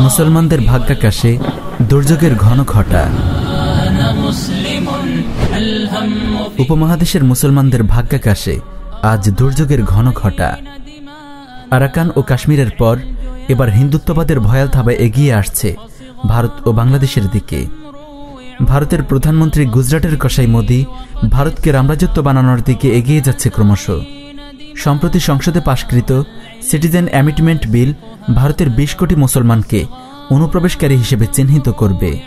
মুসলমানদের ভাগ্যাকাশে দুর্যোগের ঘন ঘটা। উপমহাদেশের মুসলমানদের ভাগ্যাকাশে আজ দুর্যোগের ঘন ঘটা। আরাকান ও কাশ্মীরের পর এবার হিন্দুত্ববাদের ভয়াল থাবায় এগিয়ে আসছে ভারত ও বাংলাদেশের দিকে। ভারতের প্রধানমন্ত্রী গুজরাটের কসাই মোদী ভারতকে রামরাজত্ব বানানোর দিকে এগিয়ে যাচ্ছে ক্রমশ। সম্প্রতি সংসদে পাশকৃত সিটিজেন অ্যামিটমেন্ট বিল ভারতের বিশ কোটি মুসলমানকে অনুপ্রবেশকারী হিসেবে চিহ্নিত করবে।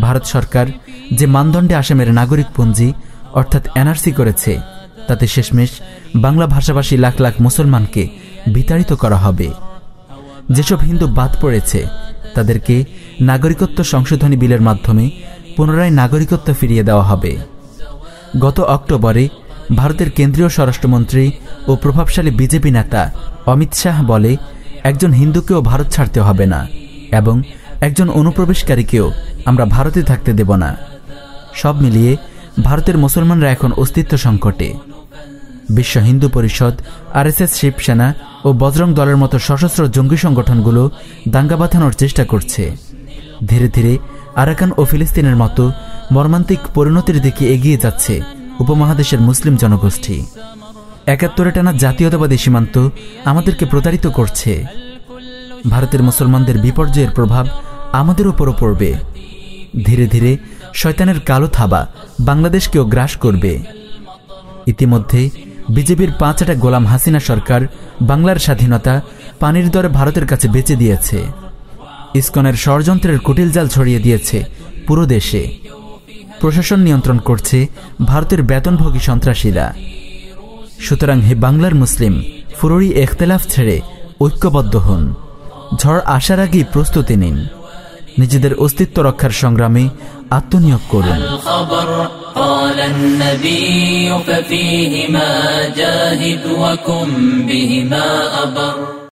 ভারত সরকার যে মানদণ্ডে আসামের নাগরিক নাগরিকপঞ্জি, অর্থাৎ এনআরসি করেছে, তাতে শেষমেশ বাংলা ভাষাভাষী লাখ লাখ মুসলমানকে বিতাড়িত করা হবে। যেসব হিন্দু বাদ পড়েছে, তাদেরকে নাগরিকত্ব সংশোধনী বিলের মাধ্যমে পুনরায় নাগরিকত্ব ফিরিয়ে দেওয়া হবে। গত অক্টোবরে ভারতের কেন্দ্রীয় স্বরাষ্ট্রমন্ত্রী ও প্রভাবশালী বিজেপি নেতা অমিত শাহ বলে, একজন হিন্দুকেও ভারত ছাড়তে হবে না এবং একজন অনুপ্রবেশকারীকেও আমরা ভারতে থাকতে দেব না। সব মিলিয়ে ভারতের মুসলমানরা এখন অস্তিত্ব সংকটে। বিশ্ব হিন্দু পরিষদ, আরএসএস শিবসেনা ও বজরং দলের মতো সশস্ত্র জঙ্গি সংগঠনগুলো দাঙ্গা বাঁধানোর চেষ্টা করছে। ধীরে ধীরে আরাকান ও ফিলিস্তিনের মতো মর্মান্তিক পরিণতির দিকে এগিয়ে যাচ্ছে উপমহাদেশের মুসলিম জনগোষ্ঠী। একাত্তরে টানা জাতীয়তাবাদী সীমান্ত আমাদেরকে প্রতারিত করছে। ভারতের মুসলমানদের বিপর্যয়ের প্রভাব আমাদের উপরও পড়বে। ধীরে ধীরে শয়তানের কালো থাবা বাংলাদেশকেও গ্রাস করবে। ইতিমধ্যে বিজেপির পাঁচটা গোলাম হাসিনা সরকার বাংলার স্বাধীনতা পানির দরে ভারতের কাছে বেঁচে দিয়েছে। ইস্কনের ষড়যন্ত্রের কুটিল জাল ছড়িয়ে দিয়েছে পুরো দেশে। প্রশাসন নিয়ন্ত্রণ করছে ভারতের বেতনভোগী সন্ত্রাসীরা সুতরাং হে বাংলার মুসলিম ফুররি এখতেলাফ ছেড়ে ঐক্যবদ্ধ হন ঝড় আসার আগেই প্রস্তুতি নিন নিজেদের অস্তিত্ব রক্ষার সংগ্রামে আত্মনিয়োগ করুন قال النبي ففيهما جاهد وكن بهما أبر